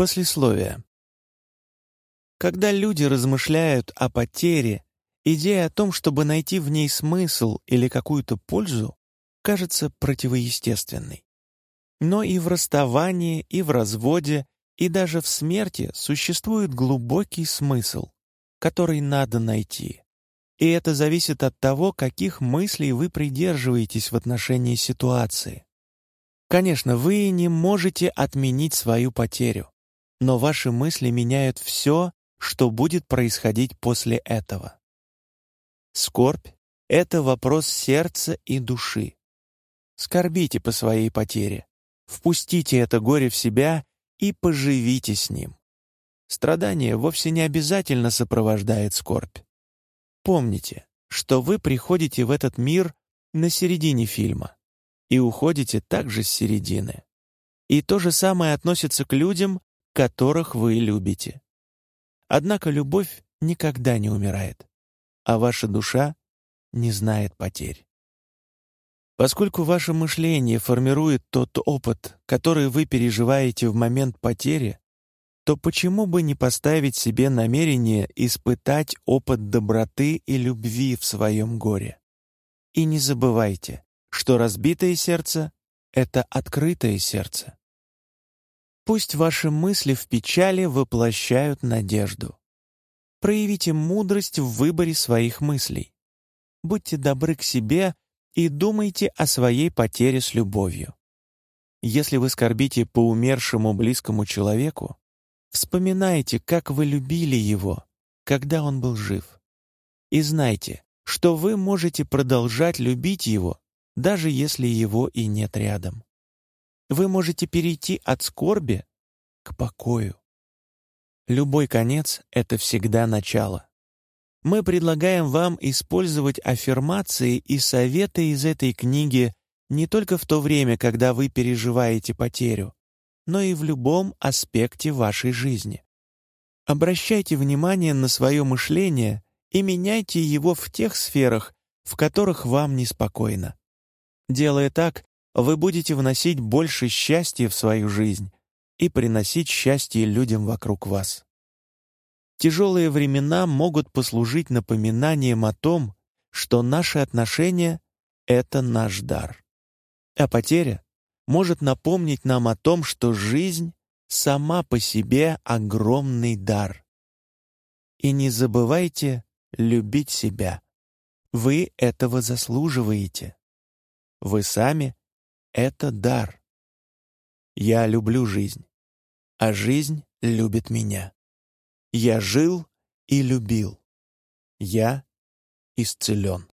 Послесловие. Когда люди размышляют о потере, идея о том, чтобы найти в ней смысл или какую-то пользу, кажется противоестественной. Но и в расставании, и в разводе, и даже в смерти существует глубокий смысл, который надо найти. И это зависит от того, каких мыслей вы придерживаетесь в отношении ситуации. Конечно, вы не можете отменить свою потерю, но ваши мысли меняют все, что будет происходить после этого. Скорбь — это вопрос сердца и души. Скорбите по своей потере, впустите это горе в себя и поживите с ним. Страдание вовсе не обязательно сопровождает скорбь. Помните, что вы приходите в этот мир на середине фильма и уходите также с середины. И то же самое относится к людям, которых вы любите. Однако любовь никогда не умирает, а ваша душа не знает потерь. Поскольку ваше мышление формирует тот опыт, который вы переживаете в момент потери, то почему бы не поставить себе намерение испытать опыт доброты и любви в своем горе? И не забывайте, что разбитое сердце — это открытое сердце. Пусть ваши мысли в печали воплощают надежду. Проявите мудрость в выборе своих мыслей. Будьте добры к себе и думайте о своей потере с любовью. Если вы скорбите по умершему близкому человеку, вспоминайте, как вы любили его, когда он был жив. И знайте, что вы можете продолжать любить его, даже если его и нет рядом. Вы можете перейти от скорби к покою. Любой конец — это всегда начало. Мы предлагаем вам использовать аффирмации и советы из этой книги не только в то время, когда вы переживаете потерю, но и в любом аспекте вашей жизни. Обращайте внимание на свое мышление и меняйте его в тех сферах, в которых вам неспокойно. Делая так, вы будете вносить больше счастья в свою жизнь и приносить счастье людям вокруг вас. Тяжелые времена могут послужить напоминанием о том, что наши отношения — это наш дар. А потеря может напомнить нам о том, что жизнь сама по себе огромный дар. И не забывайте любить себя. Вы этого заслуживаете. Вы сами — это дар. Я люблю жизнь, а жизнь любит меня. Я жил и любил. Я исцелен.